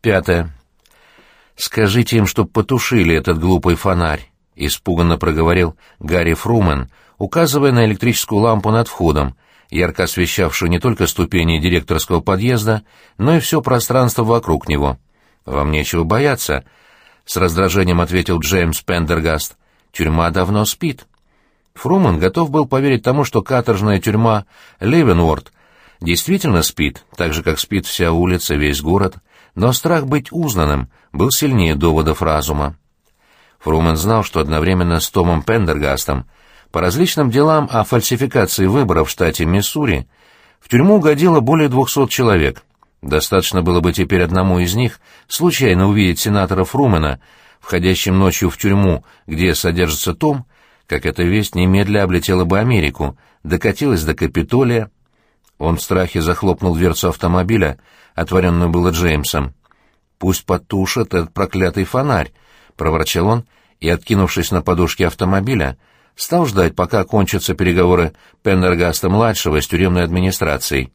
Пятое. «Скажите им, чтоб потушили этот глупый фонарь», — испуганно проговорил Гарри Фрумен, указывая на электрическую лампу над входом, ярко освещавшую не только ступени директорского подъезда, но и все пространство вокруг него. «Вам нечего бояться», — с раздражением ответил Джеймс Пендергаст. «Тюрьма давно спит». Фруман готов был поверить тому, что каторжная тюрьма Ливенворд действительно спит, так же, как спит вся улица, весь город, но страх быть узнанным был сильнее доводов разума. Фрумен знал, что одновременно с Томом Пендергастом по различным делам о фальсификации выборов в штате Миссури в тюрьму угодило более двухсот человек. Достаточно было бы теперь одному из них случайно увидеть сенатора Фрумена, входящим ночью в тюрьму, где содержится Том, как эта весть немедля облетела бы Америку, докатилась до Капитолия. Он в страхе захлопнул дверцу автомобиля, отворенную было Джеймсом. «Пусть потушат этот проклятый фонарь», — проворчал он, и, откинувшись на подушке автомобиля, стал ждать, пока кончатся переговоры Пендергаста-младшего с тюремной администрацией.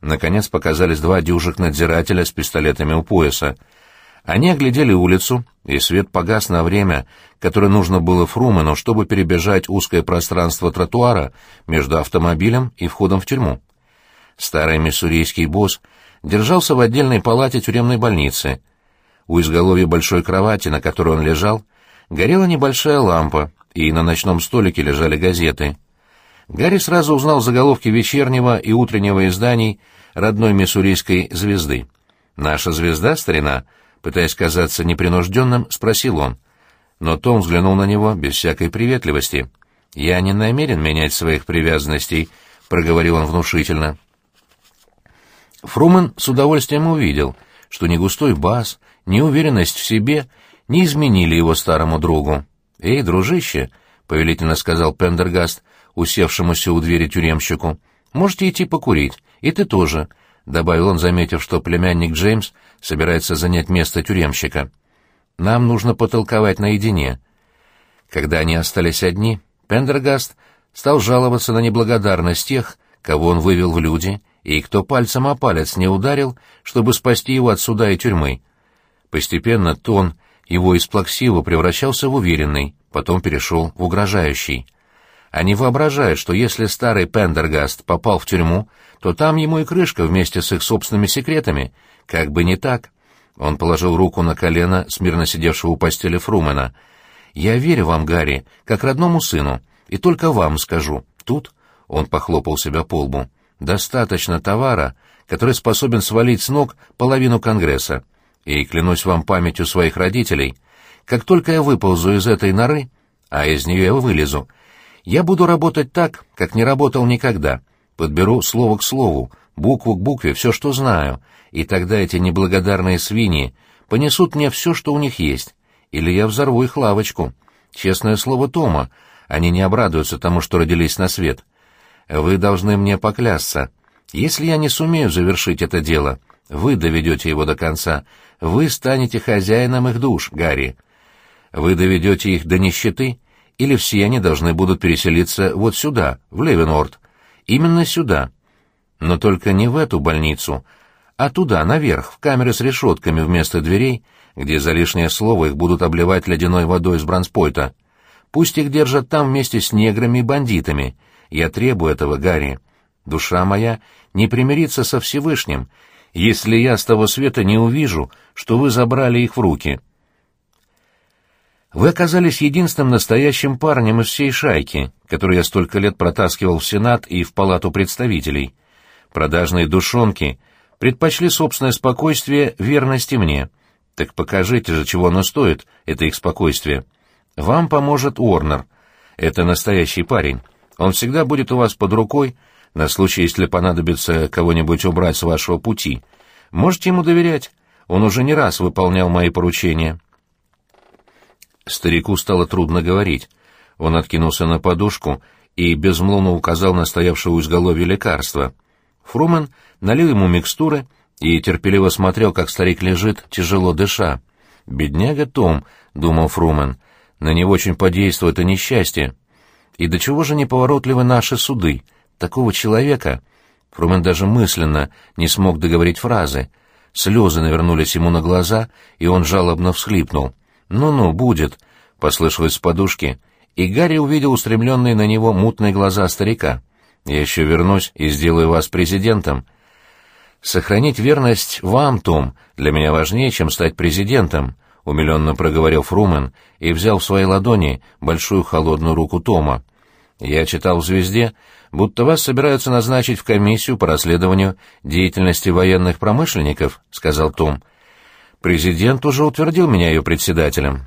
Наконец показались два дюжих надзирателя с пистолетами у пояса. Они оглядели улицу, и свет погас на время, которое нужно было Фрумену, чтобы перебежать узкое пространство тротуара между автомобилем и входом в тюрьму. Старый миссурийский босс держался в отдельной палате тюремной больницы. У изголовья большой кровати, на которой он лежал, горела небольшая лампа, и на ночном столике лежали газеты. Гарри сразу узнал заголовки вечернего и утреннего изданий родной миссурийской звезды. «Наша звезда, старина?» Пытаясь казаться непринужденным, спросил он. Но Том взглянул на него без всякой приветливости. «Я не намерен менять своих привязанностей», — проговорил он внушительно. Фрумен с удовольствием увидел, что ни густой бас, ни уверенность в себе не изменили его старому другу. «Эй, дружище», — повелительно сказал Пендергаст, усевшемуся у двери тюремщику, — «можете идти покурить, и ты тоже», — добавил он, заметив, что племянник Джеймс собирается занять место тюремщика. «Нам нужно потолковать наедине». Когда они остались одни, Пендергаст стал жаловаться на неблагодарность тех, кого он вывел в люди, и кто пальцем о палец не ударил, чтобы спасти его от суда и тюрьмы. Постепенно тон его из плаксивого превращался в уверенный, потом перешел в угрожающий. Они воображают, что если старый Пендергаст попал в тюрьму, то там ему и крышка вместе с их собственными секретами. Как бы не так. Он положил руку на колено смирно сидевшего у постели Фрумена. «Я верю вам, Гарри, как родному сыну, и только вам скажу. Тут...» — он похлопал себя по лбу достаточно товара, который способен свалить с ног половину Конгресса. И, клянусь вам памятью своих родителей, как только я выползу из этой норы, а из нее я вылезу, я буду работать так, как не работал никогда. Подберу слово к слову, букву к букве, все, что знаю, и тогда эти неблагодарные свиньи понесут мне все, что у них есть. Или я взорву их лавочку. Честное слово Тома, они не обрадуются тому, что родились на свет. Вы должны мне поклясться. Если я не сумею завершить это дело, вы доведете его до конца. Вы станете хозяином их душ, Гарри. Вы доведете их до нищеты, или все они должны будут переселиться вот сюда, в Левенорд. Именно сюда. Но только не в эту больницу, а туда, наверх, в камеры с решетками вместо дверей, где за лишнее слово их будут обливать ледяной водой из бронспойта. Пусть их держат там вместе с неграми и бандитами, я требую этого, Гарри. Душа моя не примирится со Всевышним, если я с того света не увижу, что вы забрали их в руки. Вы оказались единственным настоящим парнем из всей шайки, который я столько лет протаскивал в Сенат и в Палату представителей. Продажные душонки предпочли собственное спокойствие верности мне. Так покажите же, чего оно стоит, это их спокойствие. Вам поможет Уорнер. Это настоящий парень. Он всегда будет у вас под рукой, на случай, если понадобится кого-нибудь убрать с вашего пути. Можете ему доверять. Он уже не раз выполнял мои поручения. Старику стало трудно говорить. Он откинулся на подушку и безмолвно указал на стоявшее у изголовья лекарство. Фрумен налил ему микстуры и терпеливо смотрел, как старик лежит, тяжело дыша. «Бедняга Том», — думал Фрумен, — «на него очень подействует это несчастье. И до чего же неповоротливы наши суды? Такого человека... Фрумен даже мысленно не смог договорить фразы. Слезы навернулись ему на глаза, и он жалобно всхлипнул. «Ну-ну, будет», — послышалось с подушки, и Гарри увидел устремленные на него мутные глаза старика. «Я еще вернусь и сделаю вас президентом». «Сохранить верность вам, Том, для меня важнее, чем стать президентом», — умиленно проговорил Фрумен и взял в свои ладони большую холодную руку Тома. «Я читал в «Звезде», будто вас собираются назначить в комиссию по расследованию деятельности военных промышленников», — сказал Том. «Президент уже утвердил меня ее председателем».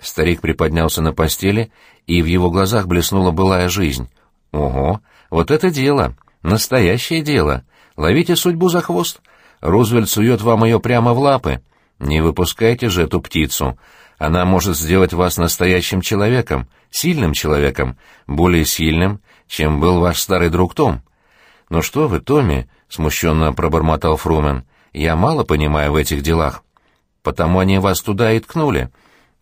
Старик приподнялся на постели, и в его глазах блеснула былая жизнь. «Ого, вот это дело! Настоящее дело! Ловите судьбу за хвост! Рузвельт сует вам ее прямо в лапы. Не выпускайте же эту птицу. Она может сделать вас настоящим человеком, сильным человеком, более сильным, чем был ваш старый друг Том. «Ну что вы, Томми?» — смущенно пробормотал Фрумен. «Я мало понимаю в этих делах. Потому они вас туда и ткнули.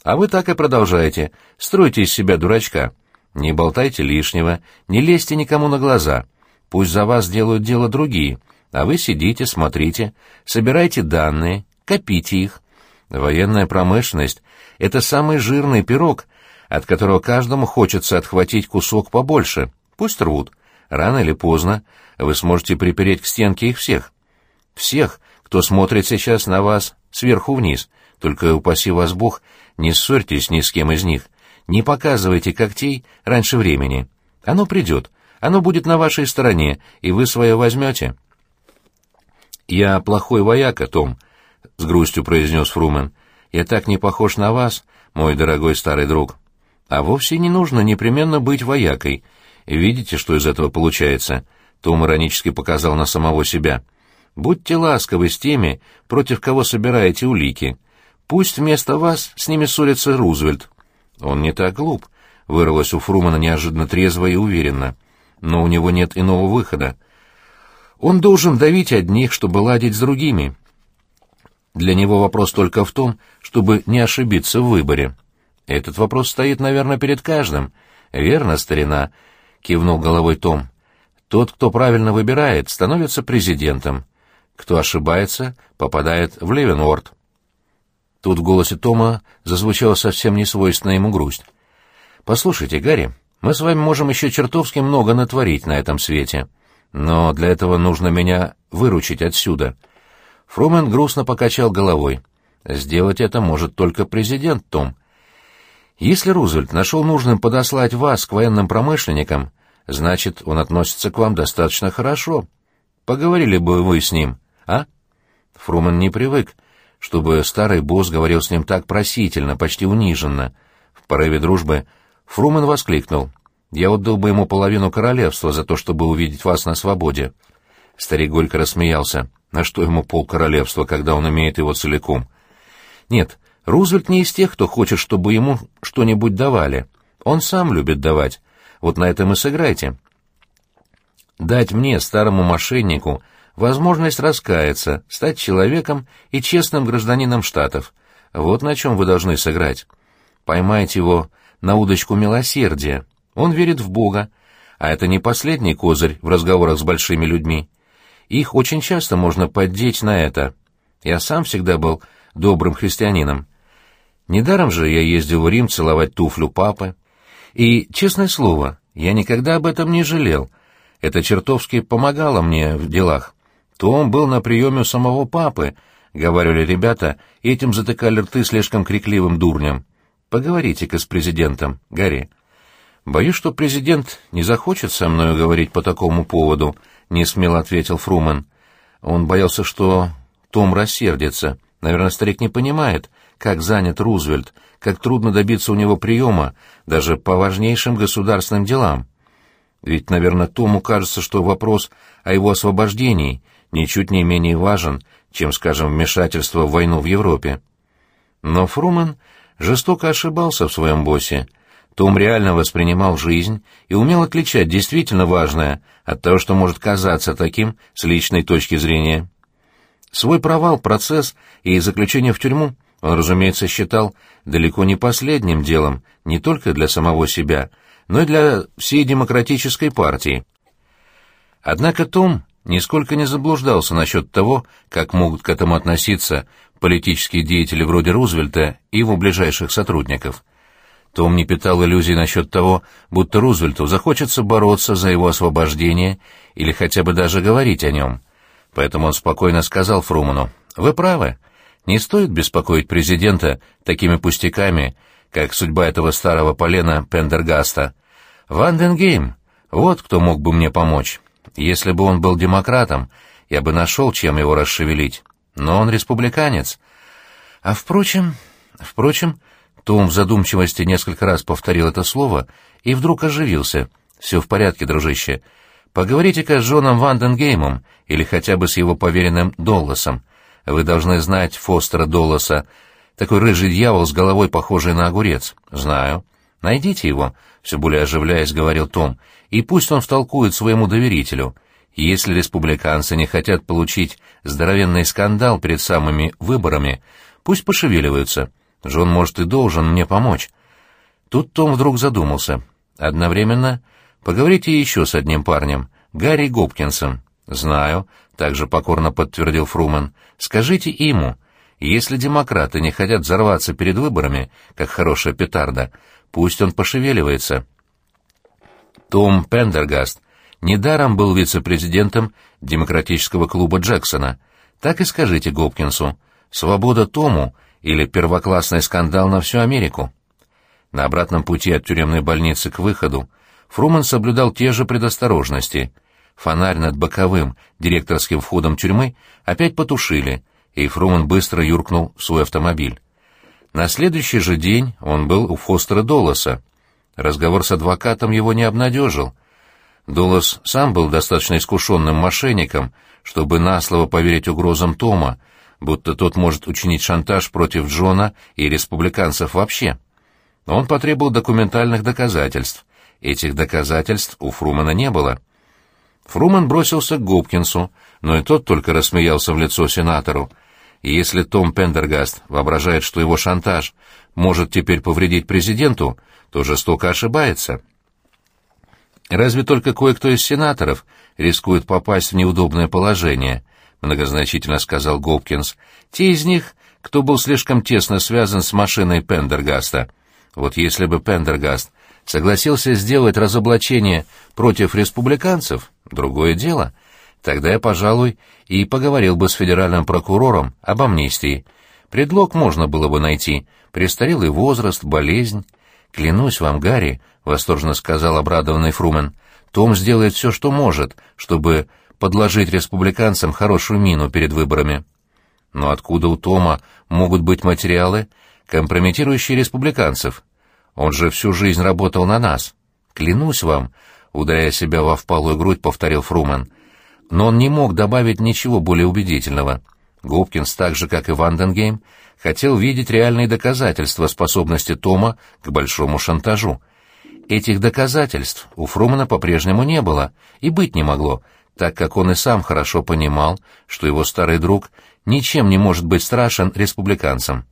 А вы так и продолжаете. Стройте из себя дурачка. Не болтайте лишнего, не лезьте никому на глаза. Пусть за вас делают дело другие, а вы сидите, смотрите, собирайте данные, копите их. Военная промышленность — это самый жирный пирог, от которого каждому хочется отхватить кусок побольше. Пусть рвут. Рано или поздно вы сможете припереть к стенке их всех. Всех, кто смотрит сейчас на вас сверху вниз. Только, упаси вас Бог, не ссорьтесь ни с кем из них. Не показывайте когтей раньше времени. Оно придет. Оно будет на вашей стороне, и вы свое возьмете. «Я плохой вояка, Том», — с грустью произнес Фрумен. «Я так не похож на вас, мой дорогой старый друг. А вовсе не нужно непременно быть воякой. Видите, что из этого получается?» Том иронически показал на самого себя. «Будьте ласковы с теми, против кого собираете улики. Пусть вместо вас с ними ссорится Рузвельт». «Он не так глуп», — вырвалось у Фрумана неожиданно трезво и уверенно. «Но у него нет иного выхода. Он должен давить одних, чтобы ладить с другими. Для него вопрос только в том, чтобы не ошибиться в выборе. Этот вопрос стоит, наверное, перед каждым. Верно, старина?» — кивнул головой Том. «Тот, кто правильно выбирает, становится президентом. Кто ошибается, попадает в Левенворд». Тут в голосе Тома зазвучала совсем несвойственная ему грусть. «Послушайте, Гарри, мы с вами можем еще чертовски много натворить на этом свете, но для этого нужно меня выручить отсюда». Фрумен грустно покачал головой. «Сделать это может только президент, Том. Если Рузвельт нашел нужным подослать вас к военным промышленникам, значит, он относится к вам достаточно хорошо. Поговорили бы вы с ним, а?» Фрумен не привык, чтобы старый босс говорил с ним так просительно, почти униженно. В порыве дружбы Фрумен воскликнул. «Я отдал бы ему половину королевства за то, чтобы увидеть вас на свободе». Старик горько рассмеялся. На что ему пол королевства, когда он имеет его целиком? Нет, Рузвельт не из тех, кто хочет, чтобы ему что-нибудь давали. Он сам любит давать. Вот на этом и сыграйте. Дать мне, старому мошеннику, возможность раскаяться, стать человеком и честным гражданином Штатов. Вот на чем вы должны сыграть. Поймайте его на удочку милосердия. Он верит в Бога, а это не последний козырь в разговорах с большими людьми. Их очень часто можно поддеть на это. Я сам всегда был добрым христианином. Недаром же я ездил в Рим целовать туфлю папы. И, честное слово, я никогда об этом не жалел. Это чертовски помогало мне в делах. Том был на приеме у самого папы, — говорили ребята, этим затыкали рты слишком крикливым дурням. Поговорите-ка с президентом, Гарри. Боюсь, что президент не захочет со мною говорить по такому поводу, — несмело ответил Фрумен. Он боялся, что Том рассердится. Наверное, старик не понимает, как занят Рузвельт, как трудно добиться у него приема даже по важнейшим государственным делам. Ведь, наверное, Тому кажется, что вопрос о его освобождении — ничуть не менее важен, чем, скажем, вмешательство в войну в Европе. Но Фрумен жестоко ошибался в своем боссе. Том реально воспринимал жизнь и умел отличать действительно важное от того, что может казаться таким с личной точки зрения. Свой провал, процесс и заключение в тюрьму он, разумеется, считал далеко не последним делом не только для самого себя, но и для всей демократической партии. Однако Том нисколько не заблуждался насчет того, как могут к этому относиться политические деятели вроде Рузвельта и его ближайших сотрудников. Том не питал иллюзий насчет того, будто Рузвельту захочется бороться за его освобождение или хотя бы даже говорить о нем. Поэтому он спокойно сказал Фруману, «Вы правы, не стоит беспокоить президента такими пустяками, как судьба этого старого полена Пендергаста. Ванденгейм, вот кто мог бы мне помочь. Если бы он был демократом, я бы нашел, чем его расшевелить. Но он республиканец. А впрочем... Впрочем, Том в задумчивости несколько раз повторил это слово и вдруг оживился. «Все в порядке, дружище. Поговорите-ка с Джоном Ванденгеймом или хотя бы с его поверенным Долласом. Вы должны знать Фостера Долласа. Такой рыжий дьявол с головой, похожий на огурец. Знаю. Найдите его, — все более оживляясь, говорил Том, — и пусть он втолкует своему доверителю. Если республиканцы не хотят получить здоровенный скандал перед самыми выборами, пусть пошевеливаются». Джон, может, и должен мне помочь. Тут Том вдруг задумался. Одновременно поговорите еще с одним парнем, Гарри Гопкинсом. Знаю, также покорно подтвердил Фрумен. Скажите ему, если демократы не хотят взорваться перед выборами, как хорошая петарда, пусть он пошевеливается. Том Пендергаст недаром был вице-президентом демократического клуба Джексона. Так и скажите Гопкинсу. Свобода Тому или первоклассный скандал на всю Америку. На обратном пути от тюремной больницы к выходу Фруман соблюдал те же предосторожности. Фонарь над боковым директорским входом тюрьмы опять потушили, и Фруман быстро юркнул в свой автомобиль. На следующий же день он был у Фостера Долоса. Разговор с адвокатом его не обнадежил. Долос сам был достаточно искушенным мошенником, чтобы на слово поверить угрозам Тома, будто тот может учинить шантаж против Джона и республиканцев вообще. Он потребовал документальных доказательств. Этих доказательств у Фрумана не было. Фруман бросился к Губкинсу, но и тот только рассмеялся в лицо сенатору. И если Том Пендергаст воображает, что его шантаж может теперь повредить президенту, то жестоко ошибается. Разве только кое-кто из сенаторов рискует попасть в неудобное положение — многозначительно сказал Гопкинс. «Те из них, кто был слишком тесно связан с машиной Пендергаста. Вот если бы Пендергаст согласился сделать разоблачение против республиканцев, другое дело. Тогда я, пожалуй, и поговорил бы с федеральным прокурором об амнистии. Предлог можно было бы найти. Престарелый возраст, болезнь. Клянусь вам, Гарри, — восторженно сказал обрадованный Фрумен, — Том сделает все, что может, чтобы подложить республиканцам хорошую мину перед выборами. Но откуда у Тома могут быть материалы, компрометирующие республиканцев? Он же всю жизнь работал на нас. Клянусь вам, ударяя себя во впалую грудь, повторил Фруман. Но он не мог добавить ничего более убедительного. Гопкинс, так же, как и Ванденгейм, хотел видеть реальные доказательства способности Тома к большому шантажу. Этих доказательств у Фрумана по-прежнему не было и быть не могло, так как он и сам хорошо понимал, что его старый друг ничем не может быть страшен республиканцам.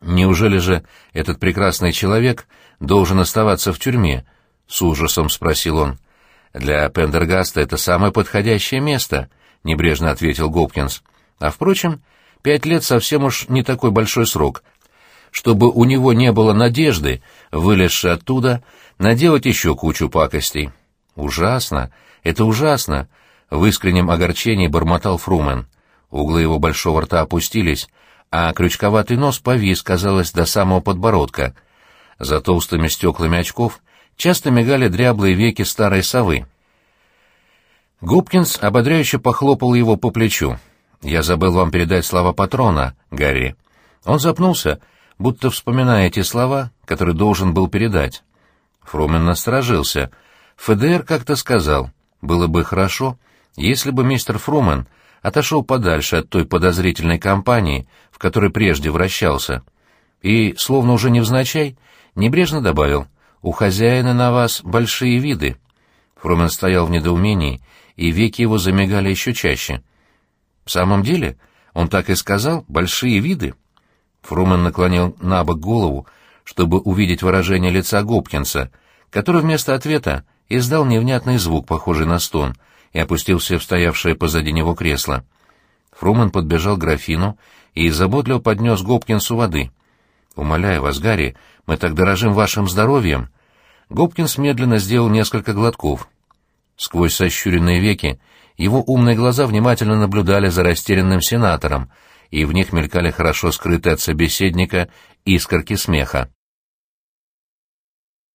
«Неужели же этот прекрасный человек должен оставаться в тюрьме?» — с ужасом спросил он. «Для Пендергаста это самое подходящее место», — небрежно ответил Гопкинс. «А, впрочем, пять лет совсем уж не такой большой срок, чтобы у него не было надежды, вылезши оттуда, наделать еще кучу пакостей». «Ужасно! Это ужасно!» — в искреннем огорчении бормотал Фрумен. Углы его большого рта опустились, а крючковатый нос повис, казалось, до самого подбородка. За толстыми стеклами очков часто мигали дряблые веки старой совы. Губкинс ободряюще похлопал его по плечу. «Я забыл вам передать слова патрона, Гарри». Он запнулся, будто вспоминая эти слова, которые должен был передать. Фрумен насторожился — ФДР как-то сказал, было бы хорошо, если бы мистер Фрумен отошел подальше от той подозрительной компании, в которой прежде вращался, и, словно уже невзначай, небрежно добавил, «У хозяина на вас большие виды». Фрумен стоял в недоумении, и веки его замигали еще чаще. «В самом деле, он так и сказал, большие виды?» Фрумен наклонил на бок голову, чтобы увидеть выражение лица Гопкинса, который вместо ответа издал невнятный звук, похожий на стон, и опустился в стоявшее позади него кресло. Фруман подбежал к графину и заботливо поднес Гопкинсу воды. «Умоляю вас, Гарри, мы так дорожим вашим здоровьем». Гопкинс медленно сделал несколько глотков. Сквозь сощуренные веки его умные глаза внимательно наблюдали за растерянным сенатором, и в них мелькали хорошо скрытые от собеседника искорки смеха.